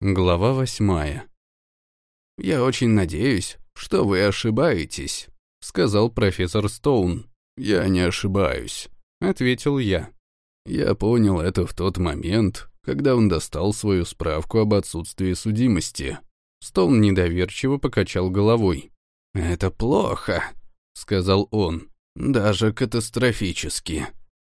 Глава восьмая. «Я очень надеюсь, что вы ошибаетесь», — сказал профессор Стоун. «Я не ошибаюсь», — ответил я. Я понял это в тот момент, когда он достал свою справку об отсутствии судимости. Стоун недоверчиво покачал головой. «Это плохо», — сказал он. «Даже катастрофически».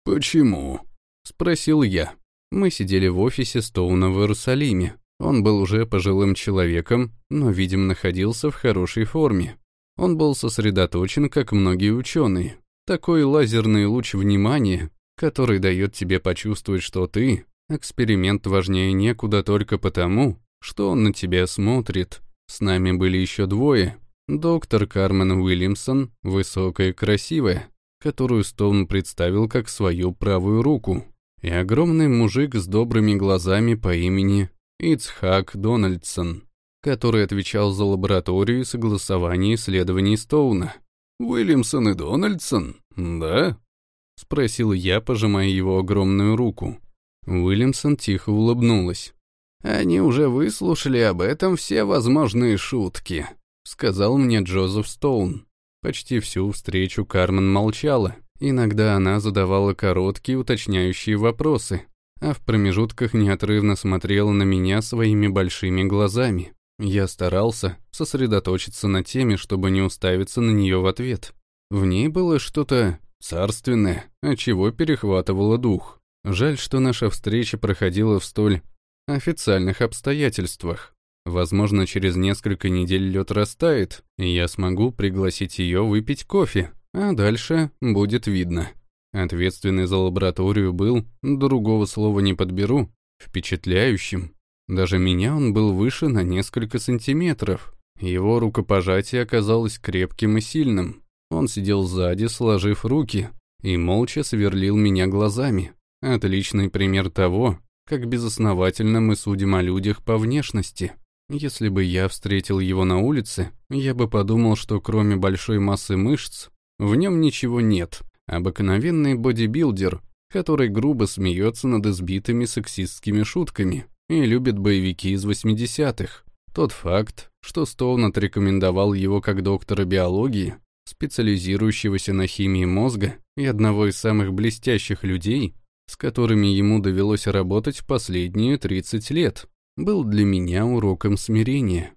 «Почему?» — спросил я. Мы сидели в офисе Стоуна в Иерусалиме. Он был уже пожилым человеком, но, видимо, находился в хорошей форме. Он был сосредоточен, как многие ученые. Такой лазерный луч внимания, который дает тебе почувствовать, что ты — эксперимент важнее некуда только потому, что он на тебя смотрит. С нами были еще двое. Доктор Кармен Уильямсон, высокая и красивая, которую Стоун представил как свою правую руку, и огромный мужик с добрыми глазами по имени Ицхак Дональдсон, который отвечал за лабораторию и согласование исследований Стоуна. «Уильямсон и Дональдсон, да?» — спросил я, пожимая его огромную руку. Уильямсон тихо улыбнулась. «Они уже выслушали об этом все возможные шутки», — сказал мне Джозеф Стоун. Почти всю встречу Кармен молчала. Иногда она задавала короткие уточняющие вопросы, а в промежутках неотрывно смотрела на меня своими большими глазами. Я старался сосредоточиться на теме, чтобы не уставиться на нее в ответ. В ней было что-то царственное, от чего перехватывало дух. Жаль, что наша встреча проходила в столь официальных обстоятельствах. Возможно, через несколько недель лед растает, и я смогу пригласить ее выпить кофе, а дальше будет видно. Ответственный за лабораторию был, другого слова не подберу, впечатляющим. Даже меня он был выше на несколько сантиметров. Его рукопожатие оказалось крепким и сильным. Он сидел сзади, сложив руки, и молча сверлил меня глазами. Отличный пример того, как безосновательно мы судим о людях по внешности. Если бы я встретил его на улице, я бы подумал, что кроме большой массы мышц, в нем ничего нет. Обыкновенный бодибилдер, который грубо смеется над избитыми сексистскими шутками и любит боевики из 80-х. Тот факт, что Стоун отрекомендовал его как доктора биологии, специализирующегося на химии мозга и одного из самых блестящих людей, с которыми ему довелось работать последние 30 лет, был для меня уроком смирения.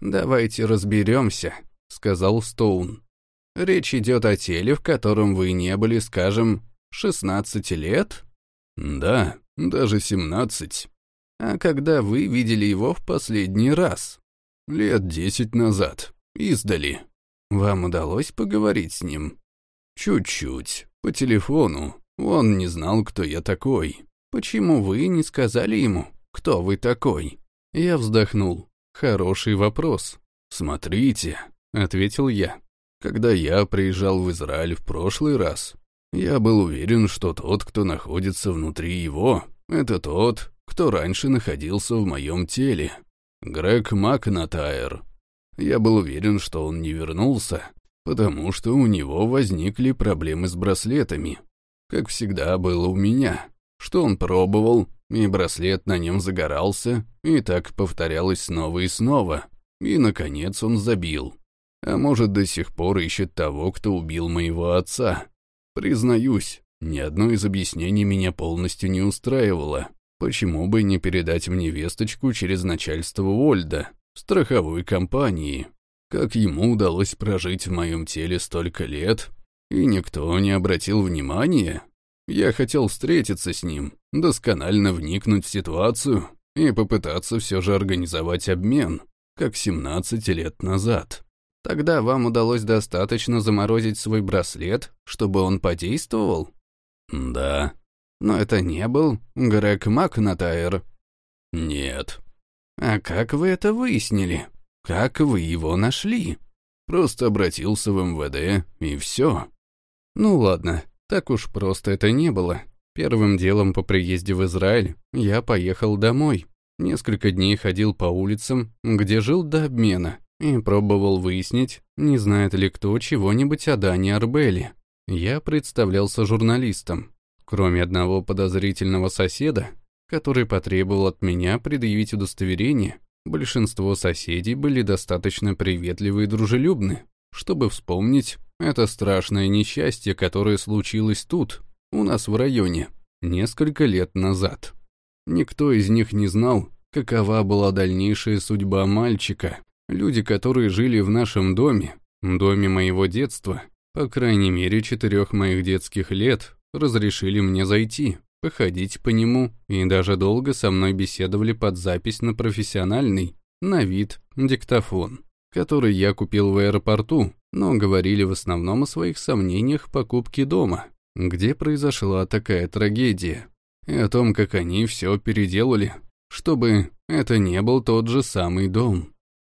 «Давайте разберемся», — сказал Стоун. Речь идет о теле, в котором вы не были, скажем, 16 лет? Да, даже 17. А когда вы видели его в последний раз? Лет 10 назад. Издали. Вам удалось поговорить с ним? Чуть-чуть. По телефону. Он не знал, кто я такой. Почему вы не сказали ему, кто вы такой? Я вздохнул. Хороший вопрос. Смотрите, ответил я. Когда я приезжал в Израиль в прошлый раз, я был уверен, что тот, кто находится внутри его, это тот, кто раньше находился в моем теле. Грег Макнатайр. Я был уверен, что он не вернулся, потому что у него возникли проблемы с браслетами. Как всегда было у меня, что он пробовал, и браслет на нем загорался, и так повторялось снова и снова. И, наконец, он забил. А может, до сих пор ищет того, кто убил моего отца. Признаюсь, ни одно из объяснений меня полностью не устраивало. Почему бы не передать мне весточку через начальство Вольда, страховой компании? Как ему удалось прожить в моем теле столько лет, и никто не обратил внимания? Я хотел встретиться с ним, досконально вникнуть в ситуацию и попытаться все же организовать обмен, как 17 лет назад. Тогда вам удалось достаточно заморозить свой браслет, чтобы он подействовал? Да. Но это не был Грег Макнатайр. Нет. А как вы это выяснили? Как вы его нашли? Просто обратился в МВД, и все. Ну ладно, так уж просто это не было. Первым делом по приезде в Израиль я поехал домой. Несколько дней ходил по улицам, где жил до обмена, и пробовал выяснить, не знает ли кто чего-нибудь о Дане Арбеле. Я представлялся журналистом. Кроме одного подозрительного соседа, который потребовал от меня предъявить удостоверение, большинство соседей были достаточно приветливы и дружелюбны, чтобы вспомнить это страшное несчастье, которое случилось тут, у нас в районе, несколько лет назад. Никто из них не знал, какова была дальнейшая судьба мальчика. Люди, которые жили в нашем доме, доме моего детства, по крайней мере четырех моих детских лет, разрешили мне зайти, походить по нему и даже долго со мной беседовали под запись на профессиональный, на вид, диктофон, который я купил в аэропорту, но говорили в основном о своих сомнениях покупки дома, где произошла такая трагедия, и о том, как они все переделали, чтобы это не был тот же самый дом.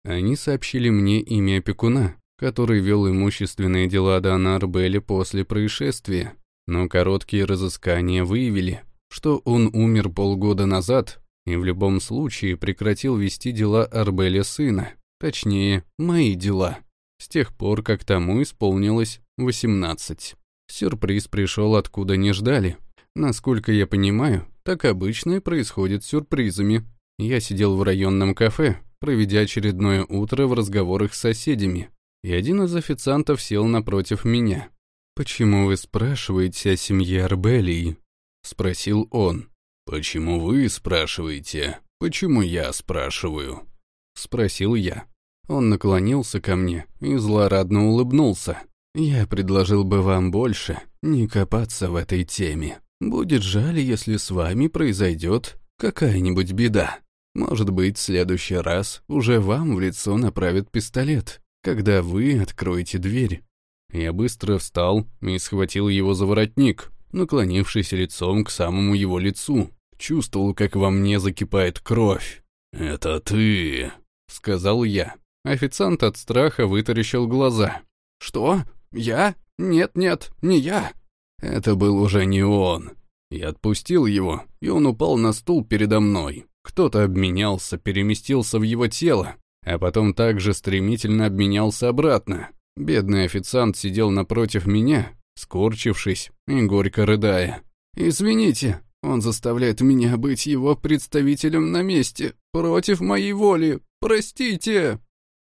Они сообщили мне имя опекуна, который вел имущественные дела Дана Арбеля после происшествия, но короткие разыскания выявили, что он умер полгода назад и в любом случае прекратил вести дела Арбеля сына, точнее, мои дела, с тех пор, как тому исполнилось 18. Сюрприз пришел откуда не ждали. Насколько я понимаю, так обычно и происходит с сюрпризами. Я сидел в районном кафе, проведя очередное утро в разговорах с соседями, и один из официантов сел напротив меня. «Почему вы спрашиваете о семье Арбелии?» — спросил он. «Почему вы спрашиваете? Почему я спрашиваю?» — спросил я. Он наклонился ко мне и злорадно улыбнулся. «Я предложил бы вам больше не копаться в этой теме. Будет жаль, если с вами произойдет какая-нибудь беда. Может быть, в следующий раз уже вам в лицо направят пистолет, когда вы откроете дверь». Я быстро встал и схватил его за воротник, наклонившись лицом к самому его лицу. Чувствовал, как во мне закипает кровь. «Это ты», — сказал я. Официант от страха вытаращил глаза. «Что? Я? Нет-нет, не я!» Это был уже не он. Я отпустил его, и он упал на стул передо мной. Кто-то обменялся, переместился в его тело, а потом также стремительно обменялся обратно. Бедный официант сидел напротив меня, скорчившись и горько рыдая. «Извините, он заставляет меня быть его представителем на месте, против моей воли. Простите!»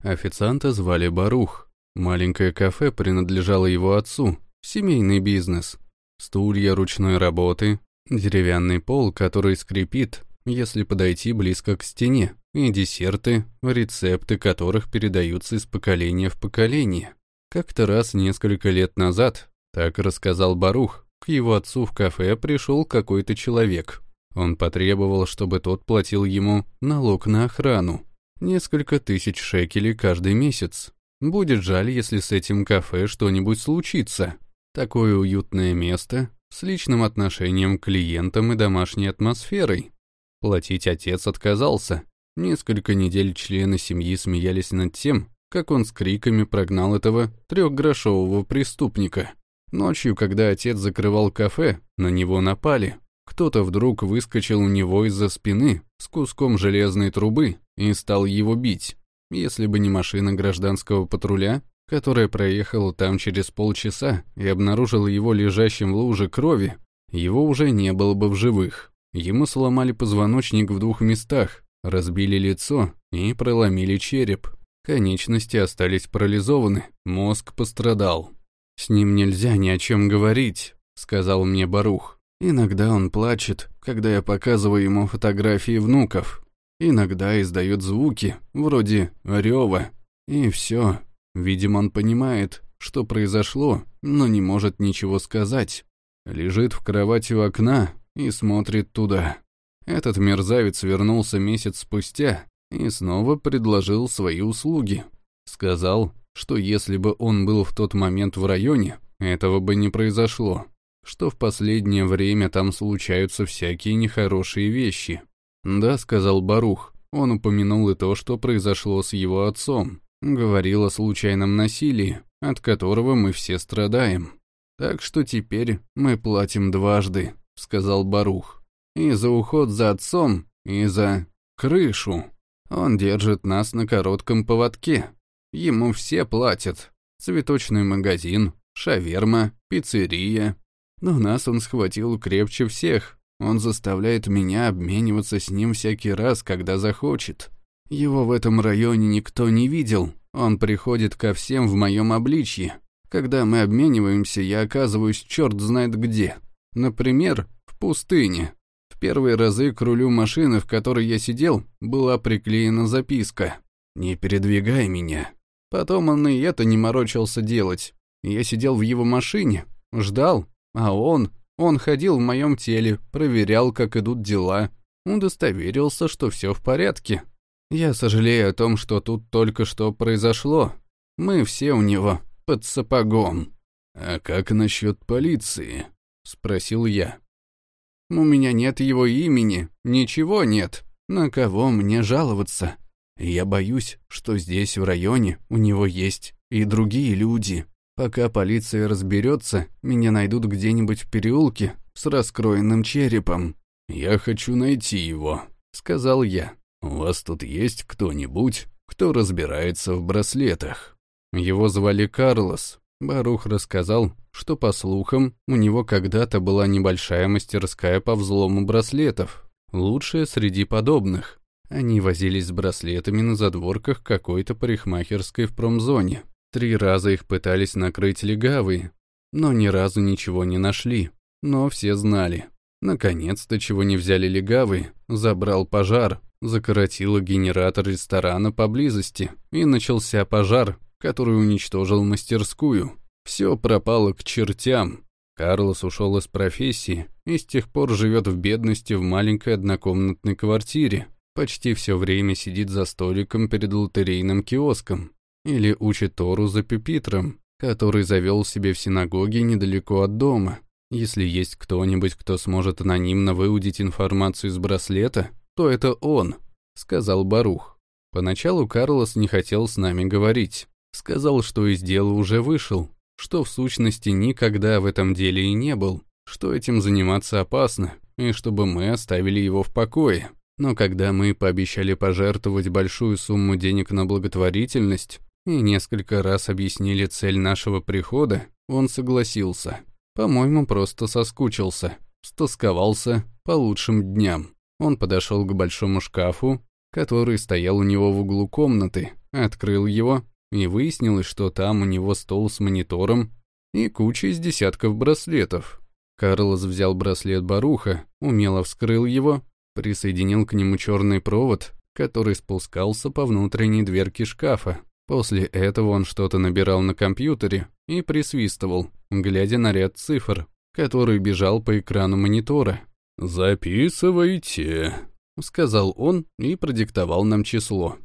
Официанта звали Барух. Маленькое кафе принадлежало его отцу, семейный бизнес. Стулья ручной работы, деревянный пол, который скрипит, если подойти близко к стене, и десерты, рецепты которых передаются из поколения в поколение. Как-то раз несколько лет назад, так рассказал Барух, к его отцу в кафе пришел какой-то человек. Он потребовал, чтобы тот платил ему налог на охрану. Несколько тысяч шекелей каждый месяц. Будет жаль, если с этим кафе что-нибудь случится. Такое уютное место, с личным отношением к клиентам и домашней атмосферой. Платить отец отказался. Несколько недель члены семьи смеялись над тем, как он с криками прогнал этого трехгрошового преступника. Ночью, когда отец закрывал кафе, на него напали. Кто-то вдруг выскочил у него из-за спины с куском железной трубы и стал его бить. Если бы не машина гражданского патруля, которая проехала там через полчаса и обнаружила его лежащим в луже крови, его уже не было бы в живых. Ему сломали позвоночник в двух местах, разбили лицо и проломили череп. Конечности остались парализованы, мозг пострадал. «С ним нельзя ни о чем говорить», — сказал мне Барух. Иногда он плачет, когда я показываю ему фотографии внуков. Иногда издает звуки, вроде рева. И все. Видимо, он понимает, что произошло, но не может ничего сказать. Лежит в кровати у окна и смотрит туда. Этот мерзавец вернулся месяц спустя и снова предложил свои услуги. Сказал, что если бы он был в тот момент в районе, этого бы не произошло что в последнее время там случаются всякие нехорошие вещи. «Да», — сказал Барух, он упомянул и то, что произошло с его отцом. Говорил о случайном насилии, от которого мы все страдаем. «Так что теперь мы платим дважды», — сказал Барух. «И за уход за отцом, и за крышу. Он держит нас на коротком поводке. Ему все платят. Цветочный магазин, шаверма, пиццерия, но нас он схватил крепче всех, Он заставляет меня обмениваться с ним всякий раз, когда захочет. Его в этом районе никто не видел. Он приходит ко всем в моем обличье. Когда мы обмениваемся, я оказываюсь черт знает где. Например, в пустыне. В первые разы к рулю машины, в которой я сидел, была приклеена записка «Не передвигай меня». Потом он и это не морочился делать. Я сидел в его машине, ждал, а он... Он ходил в моем теле, проверял, как идут дела, удостоверился, что все в порядке. Я сожалею о том, что тут только что произошло. Мы все у него под сапогом. «А как насчет полиции?» — спросил я. «У меня нет его имени, ничего нет. На кого мне жаловаться? Я боюсь, что здесь, в районе, у него есть и другие люди. Пока полиция разберется, меня найдут где-нибудь в переулке с раскроенным черепом. Я хочу найти его», — сказал я. «У вас тут есть кто-нибудь, кто разбирается в браслетах?» Его звали Карлос. Барух рассказал, что, по слухам, у него когда-то была небольшая мастерская по взлому браслетов, лучшая среди подобных. Они возились с браслетами на задворках какой-то парикмахерской в промзоне. Три раза их пытались накрыть легавые, но ни разу ничего не нашли. Но все знали. Наконец-то, чего не взяли легавые, забрал пожар, закоротило генератор ресторана поблизости, и начался пожар, который уничтожил мастерскую. Все пропало к чертям. Карлос ушел из профессии и с тех пор живет в бедности в маленькой однокомнатной квартире. Почти все время сидит за столиком перед лотерейным киоском или учит Тору за пюпитром, который завел себе в синагоге недалеко от дома. Если есть кто-нибудь, кто сможет анонимно выудить информацию из браслета, то это он, сказал Барух. Поначалу Карлос не хотел с нами говорить. Сказал, что из дела уже вышел, что в сущности никогда в этом деле и не был, что этим заниматься опасно, и чтобы мы оставили его в покое. Но когда мы пообещали пожертвовать большую сумму денег на благотворительность и несколько раз объяснили цель нашего прихода, он согласился. По-моему, просто соскучился, стосковался по лучшим дням. Он подошел к большому шкафу, который стоял у него в углу комнаты, открыл его и выяснилось, что там у него стол с монитором и куча из десятков браслетов. Карлос взял браслет Баруха, умело вскрыл его, присоединил к нему черный провод, который спускался по внутренней дверке шкафа. После этого он что-то набирал на компьютере и присвистывал, глядя на ряд цифр, который бежал по экрану монитора. «Записывайте», — сказал он и продиктовал нам число.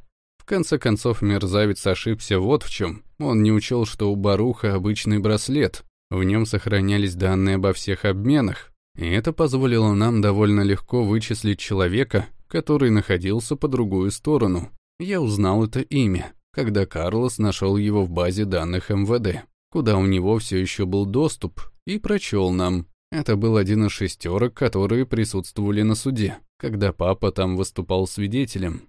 Конце концов, мерзавец ошибся вот в чем. Он не учел, что у Баруха обычный браслет. В нем сохранялись данные обо всех обменах. И это позволило нам довольно легко вычислить человека, который находился по другую сторону. Я узнал это имя, когда Карлос нашел его в базе данных МВД, куда у него все еще был доступ, и прочел нам. Это был один из шестерок, которые присутствовали на суде, когда папа там выступал свидетелем.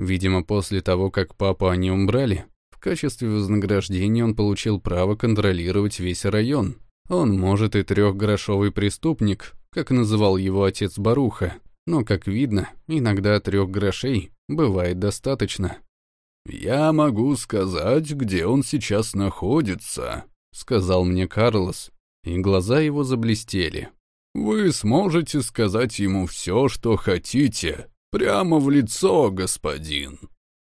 Видимо, после того, как папу они убрали, в качестве вознаграждения он получил право контролировать весь район. Он, может, и трехгрошовый преступник, как называл его отец Баруха, но, как видно, иногда трех грошей бывает достаточно. «Я могу сказать, где он сейчас находится», — сказал мне Карлос, и глаза его заблестели. «Вы сможете сказать ему все, что хотите, «Прямо в лицо, господин!»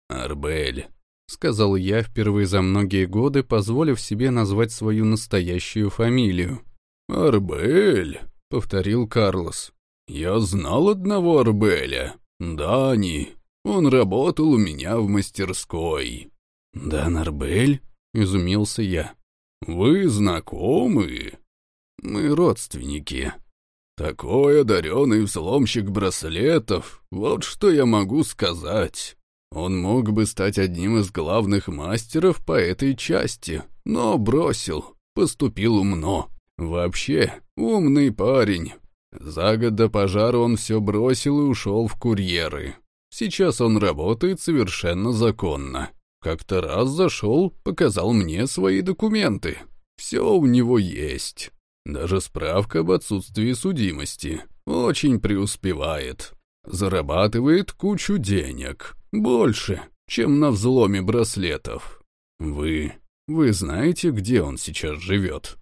«Арбель», — сказал я впервые за многие годы, позволив себе назвать свою настоящую фамилию. «Арбель», — повторил Карлос. «Я знал одного Арбеля. Дани. Он работал у меня в мастерской». «Дан Арбель?» — изумился я. «Вы знакомы?» «Мы родственники», такой одаренный взломщик браслетов, вот что я могу сказать. Он мог бы стать одним из главных мастеров по этой части, но бросил, поступил умно. Вообще, умный парень. За год до пожара он все бросил и ушел в курьеры. Сейчас он работает совершенно законно. Как-то раз зашел, показал мне свои документы. Все у него есть. Даже справка об отсутствии судимости. очень преуспевает. Зарабатывает кучу денег. Больше, чем на взломе браслетов. Вы... вы знаете, где он сейчас живет?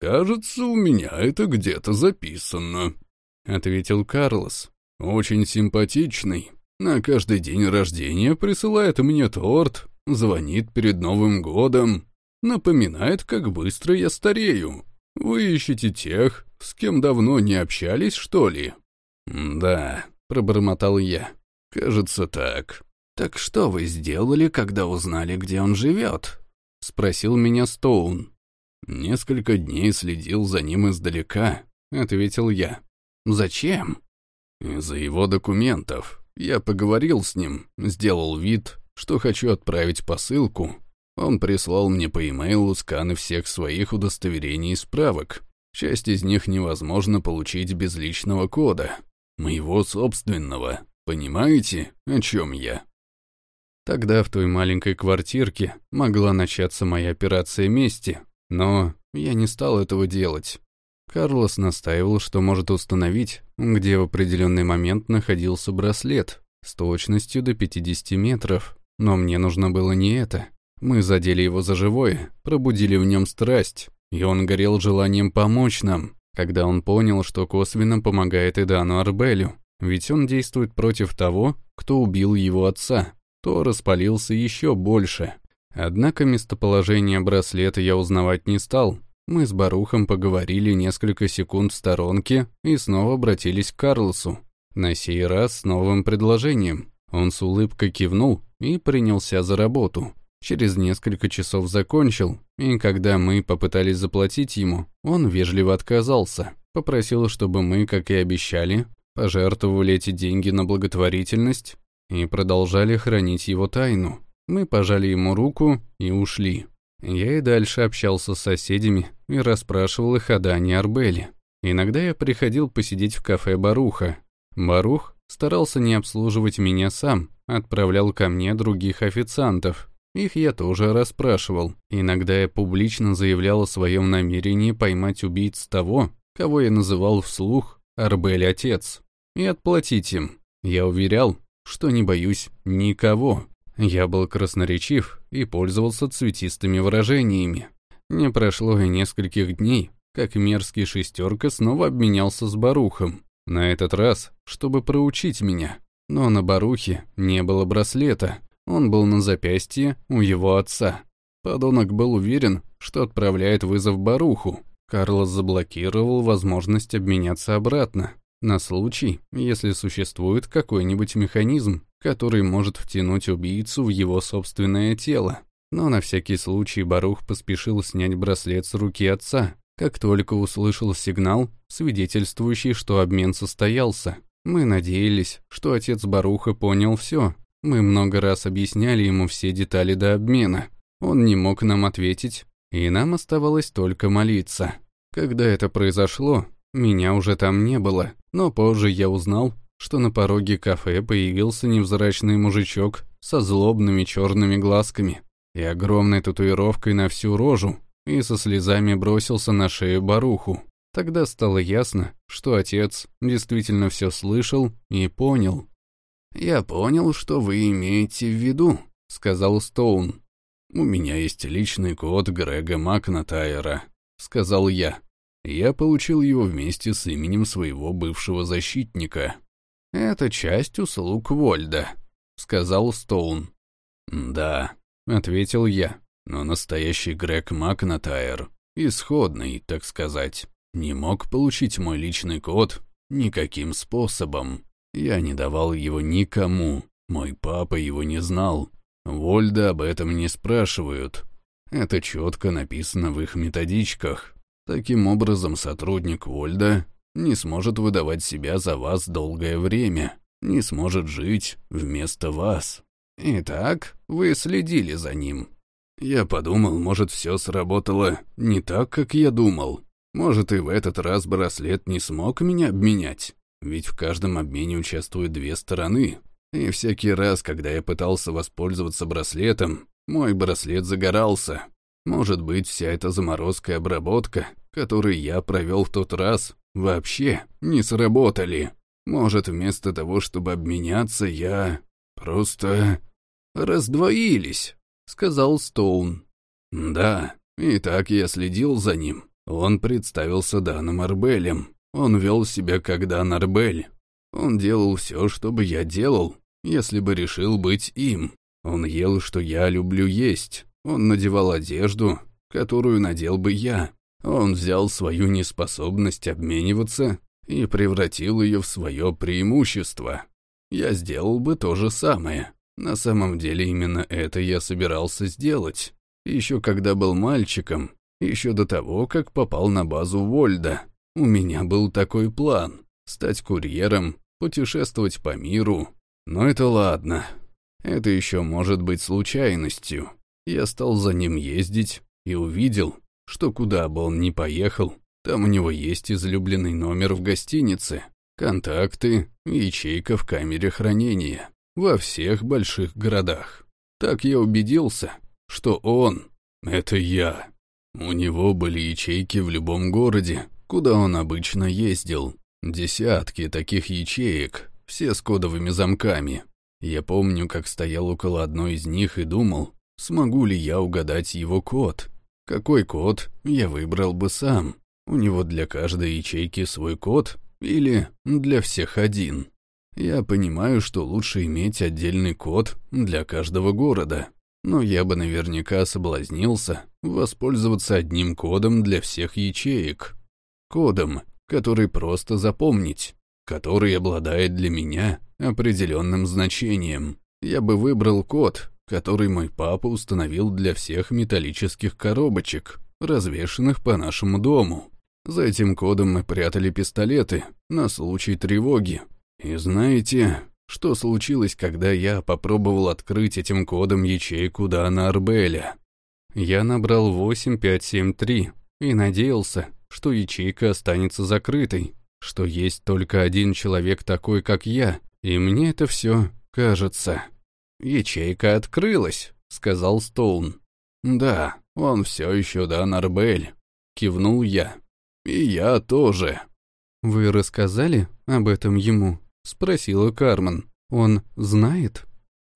Кажется, у меня это где-то записано», — ответил Карлос. «Очень симпатичный. На каждый день рождения присылает мне торт, звонит перед Новым годом, напоминает, как быстро я старею. Вы ищете тех, с кем давно не общались, что ли?» «Да», — пробормотал я. «Кажется, так». «Так что вы сделали, когда узнали, где он живет?» — спросил меня Стоун. «Несколько дней следил за ним издалека», — ответил я. «Зачем?» «Из-за его документов. Я поговорил с ним, сделал вид, что хочу отправить посылку. Он прислал мне по имейлу сканы всех своих удостоверений и справок. Часть из них невозможно получить без личного кода. Моего собственного. Понимаете, о чем я?» Тогда в той маленькой квартирке могла начаться моя операция мести, но я не стал этого делать. Карлос настаивал, что может установить, где в определенный момент находился браслет с точностью до 50 метров. Но мне нужно было не это. Мы задели его за живое, пробудили в нем страсть, и он горел желанием помочь нам, когда он понял, что косвенно помогает Идану Арбелю, ведь он действует против того, кто убил его отца, то распалился еще больше. Однако местоположение браслета я узнавать не стал. Мы с Барухом поговорили несколько секунд в сторонке и снова обратились к Карлосу. На сей раз с новым предложением. Он с улыбкой кивнул и принялся за работу. Через несколько часов закончил, и когда мы попытались заплатить ему, он вежливо отказался. Попросил, чтобы мы, как и обещали, пожертвовали эти деньги на благотворительность и продолжали хранить его тайну. Мы пожали ему руку и ушли. Я и дальше общался с соседями и расспрашивал их о Дане Арбеле. Иногда я приходил посидеть в кафе Баруха. Барух старался не обслуживать меня сам, отправлял ко мне других официантов. Их я тоже расспрашивал. Иногда я публично заявлял о своем намерении поймать убийц того, кого я называл вслух Арбель Отец, и отплатить им. Я уверял, что не боюсь никого. Я был красноречив и пользовался цветистыми выражениями. Не прошло и нескольких дней, как мерзкий шестерка снова обменялся с Барухом. На этот раз, чтобы проучить меня. Но на Барухе не было браслета. Он был на запястье у его отца. Подонок был уверен, что отправляет вызов Баруху. Карлос заблокировал возможность обменяться обратно, на случай, если существует какой-нибудь механизм, который может втянуть убийцу в его собственное тело. Но на всякий случай Барух поспешил снять браслет с руки отца, как только услышал сигнал, свидетельствующий, что обмен состоялся. Мы надеялись, что отец Баруха понял все. Мы много раз объясняли ему все детали до обмена. Он не мог нам ответить, и нам оставалось только молиться. Когда это произошло, меня уже там не было, но позже я узнал, что на пороге кафе появился невзрачный мужичок со злобными черными глазками и огромной татуировкой на всю рожу, и со слезами бросился на шею Баруху. Тогда стало ясно, что отец действительно все слышал и понял. «Я понял, что вы имеете в виду», — сказал Стоун. «У меня есть личный код Грега Макнатайра», — сказал я. Я получил его вместе с именем своего бывшего защитника. «Это часть услуг Вольда», — сказал Стоун. «Да», — ответил я, — «но настоящий Грег Макнатайр, исходный, так сказать, не мог получить мой личный код никаким способом. Я не давал его никому, мой папа его не знал. Вольда об этом не спрашивают. Это четко написано в их методичках. Таким образом, сотрудник Вольда не сможет выдавать себя за вас долгое время, не сможет жить вместо вас. Итак, вы следили за ним. Я подумал, может, все сработало не так, как я думал. Может, и в этот раз браслет не смог меня обменять. Ведь в каждом обмене участвуют две стороны. И всякий раз, когда я пытался воспользоваться браслетом, мой браслет загорался. Может быть, вся эта заморозка и обработка, которую я провел в тот раз, вообще не сработали. Может, вместо того, чтобы обменяться, я просто раздвоились, сказал Стоун. Да, и так я следил за ним. Он представился Даном Арбелем. Он вел себя как Дан Арбель. Он делал все, что бы я делал, если бы решил быть им. Он ел, что я люблю есть. Он надевал одежду, которую надел бы я. Он взял свою неспособность обмениваться и превратил ее в свое преимущество. Я сделал бы то же самое. На самом деле именно это я собирался сделать. Еще когда был мальчиком, еще до того, как попал на базу Вольда. У меня был такой план — стать курьером, путешествовать по миру. Но это ладно. Это еще может быть случайностью. Я стал за ним ездить и увидел, что куда бы он ни поехал, там у него есть излюбленный номер в гостинице, контакты, ячейка в камере хранения во всех больших городах. Так я убедился, что он — это я. У него были ячейки в любом городе, куда он обычно ездил. Десятки таких ячеек, все с кодовыми замками. Я помню, как стоял около одной из них и думал, смогу ли я угадать его код. Какой код я выбрал бы сам? У него для каждой ячейки свой код или для всех один? Я понимаю, что лучше иметь отдельный код для каждого города, но я бы наверняка соблазнился воспользоваться одним кодом для всех ячеек. Кодом, который просто запомнить, который обладает для меня определенным значением. Я бы выбрал код, который мой папа установил для всех металлических коробочек, развешанных по нашему дому. За этим кодом мы прятали пистолеты на случай тревоги. И знаете, что случилось, когда я попробовал открыть этим кодом ячейку Дана Арбеля? Я набрал 8573 и надеялся, что ячейка останется закрытой, что есть только один человек такой, как я, и мне это все кажется. «Ячейка открылась», — сказал Стоун. «Да, он все еще Дан Арбель», — кивнул я. «И я тоже». «Вы рассказали об этом ему?» — спросила Кармен. «Он знает?»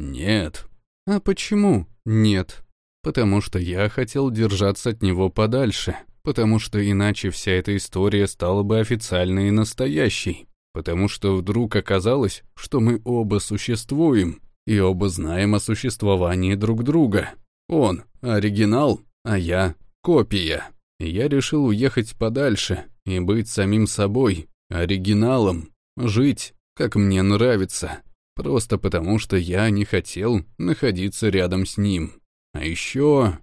«Нет». «А почему нет?» «Потому что я хотел держаться от него подальше потому что иначе вся эта история стала бы официальной и настоящей, потому что вдруг оказалось, что мы оба существуем и оба знаем о существовании друг друга. Он — оригинал, а я — копия. Я решил уехать подальше и быть самим собой, оригиналом, жить, как мне нравится, просто потому что я не хотел находиться рядом с ним. А еще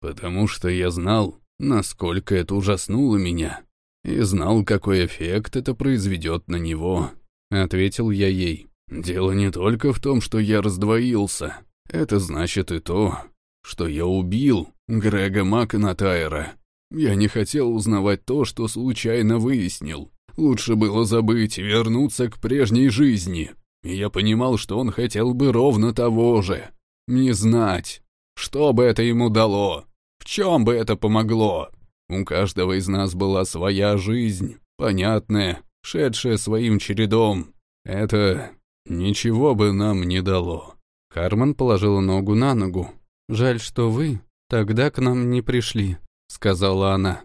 потому что я знал, насколько это ужаснуло меня, и знал, какой эффект это произведет на него. Ответил я ей. Дело не только в том, что я раздвоился. Это значит и то, что я убил Грега Макнатайра. Я не хотел узнавать то, что случайно выяснил. Лучше было забыть и вернуться к прежней жизни. Я понимал, что он хотел бы ровно того же. Не знать, что бы это ему дало чем бы это помогло? У каждого из нас была своя жизнь, понятная, шедшая своим чередом. Это ничего бы нам не дало. Харман положила ногу на ногу. «Жаль, что вы тогда к нам не пришли», — сказала она.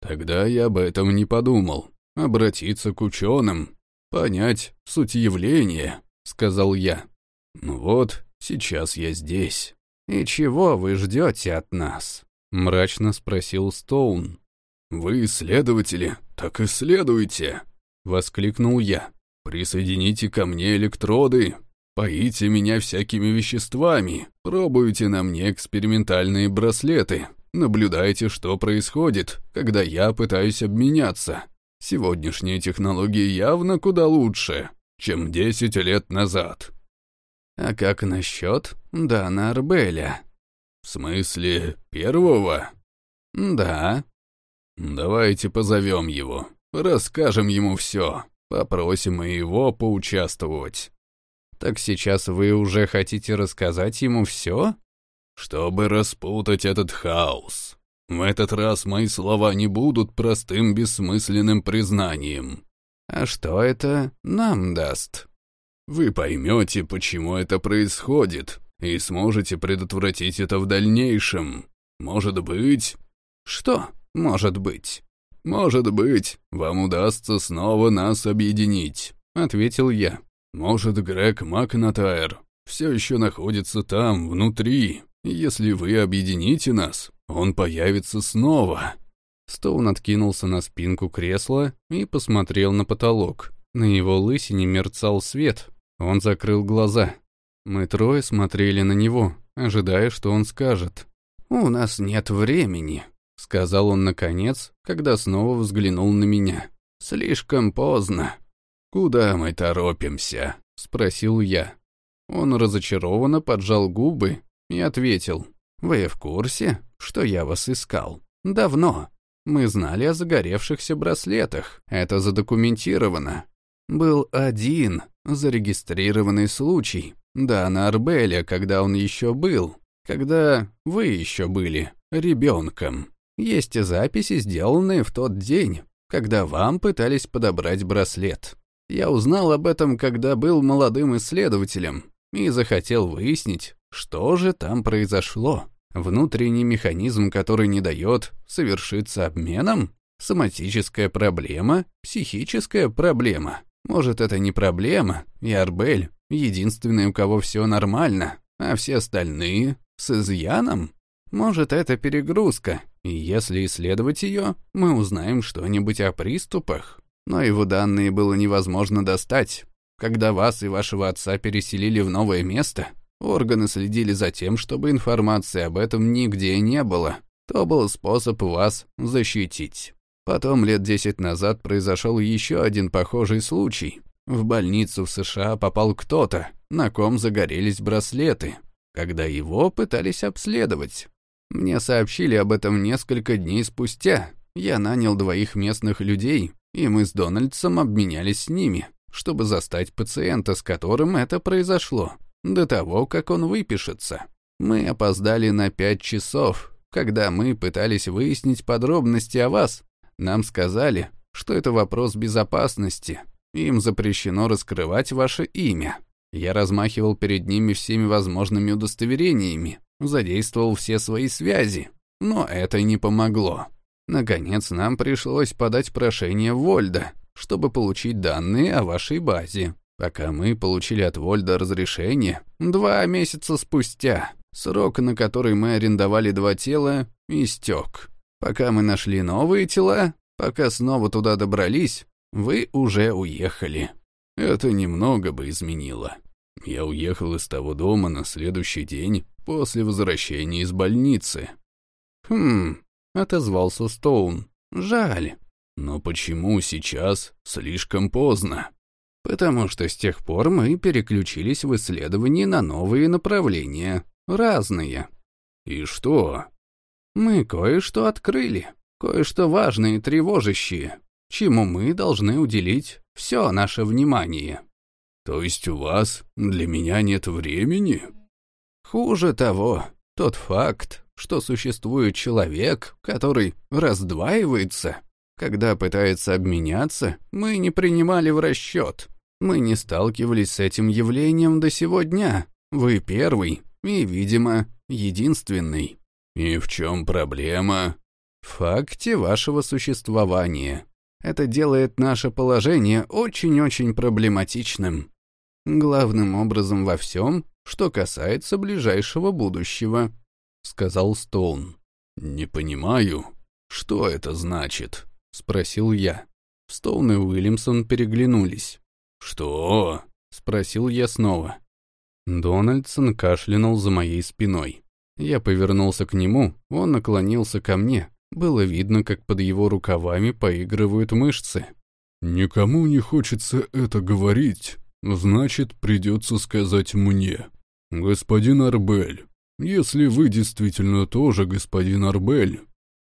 «Тогда я об этом не подумал. Обратиться к ученым, понять суть явления», — сказал я. «Ну вот, сейчас я здесь. И чего вы ждете от нас?» Мрачно спросил Стоун. «Вы исследователи, так исследуйте!» Воскликнул я. «Присоедините ко мне электроды, поите меня всякими веществами, пробуйте на мне экспериментальные браслеты, наблюдайте, что происходит, когда я пытаюсь обменяться. Сегодняшние технологии явно куда лучше, чем 10 лет назад». «А как насчет Дана Арбеля?» «В смысле, первого?» «Да». «Давайте позовем его, расскажем ему все, попросим и его поучаствовать». «Так сейчас вы уже хотите рассказать ему все?» «Чтобы распутать этот хаос. В этот раз мои слова не будут простым бессмысленным признанием. А что это нам даст? Вы поймете, почему это происходит, и сможете предотвратить это в дальнейшем. Может быть... Что может быть? Может быть, вам удастся снова нас объединить, ответил я. Может, Грег Макнатайр все еще находится там, внутри. Если вы объедините нас, он появится снова». Стоун откинулся на спинку кресла и посмотрел на потолок. На его лысине мерцал свет. Он закрыл глаза. Мы трое смотрели на него, ожидая, что он скажет. «У нас нет времени», — сказал он наконец, когда снова взглянул на меня. «Слишком поздно». «Куда мы торопимся?» — спросил я. Он разочарованно поджал губы и ответил. «Вы в курсе, что я вас искал? Давно. Мы знали о загоревшихся браслетах. Это задокументировано. Был один зарегистрированный случай. Да, на Арбеле, когда он еще был. Когда вы еще были ребенком. Есть записи, сделанные в тот день, когда вам пытались подобрать браслет. Я узнал об этом, когда был молодым исследователем, и захотел выяснить, что же там произошло. Внутренний механизм, который не дает совершиться обменом? Соматическая проблема? Психическая проблема? Может, это не проблема, и Арбель — единственный, у кого все нормально, а все остальные — с изъяном? Может, это перегрузка, и если исследовать ее, мы узнаем что-нибудь о приступах. Но его данные было невозможно достать, когда вас и вашего отца переселили в новое место, органы следили за тем, чтобы информации об этом нигде не было. То был способ вас защитить. Потом лет десять назад произошел еще один похожий случай. В больницу в США попал кто-то, на ком загорелись браслеты, когда его пытались обследовать. Мне сообщили об этом несколько дней спустя. Я нанял двоих местных людей, и мы с Дональдсом обменялись с ними чтобы застать пациента, с которым это произошло, до того, как он выпишется. Мы опоздали на пять часов. Когда мы пытались выяснить подробности о вас, нам сказали, что это вопрос безопасности. Им запрещено раскрывать ваше имя. Я размахивал перед ними всеми возможными удостоверениями, задействовал все свои связи, но это не помогло. Наконец, нам пришлось подать прошение Вольда, чтобы получить данные о вашей базе. Пока мы получили от Вольда разрешение, два месяца спустя, срок, на который мы арендовали два тела, истек. Пока мы нашли новые тела, пока снова туда добрались, вы уже уехали. Это немного бы изменило. Я уехал из того дома на следующий день после возвращения из больницы. «Хм», — отозвался Стоун. «Жаль. Но почему сейчас слишком поздно? Потому что с тех пор мы переключились в исследовании на новые направления, разные. И что? Мы кое-что открыли, кое-что важное и тревожащее, чему мы должны уделить все наше внимание. То есть у вас для меня нет времени? Хуже того, тот факт, что существует человек, который раздваивается, когда пытается обменяться, мы не принимали в расчет. Мы не сталкивались с этим явлением до сего дня. Вы первый и, видимо, единственный. И в чем проблема? В факте вашего существования. Это делает наше положение очень-очень проблематичным. Главным образом во всем, что касается ближайшего будущего, сказал Стоун. Не понимаю, что это значит. — спросил я. Стоун и Уильямсон переглянулись. «Что?» — спросил я снова. Дональдсон кашлянул за моей спиной. Я повернулся к нему, он наклонился ко мне. Было видно, как под его рукавами поигрывают мышцы. «Никому не хочется это говорить, значит, придется сказать мне. Господин Арбель, если вы действительно тоже господин Арбель,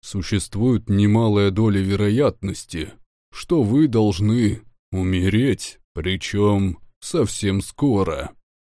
существует немалая доля вероятности, что вы должны умереть, причем совсем скоро.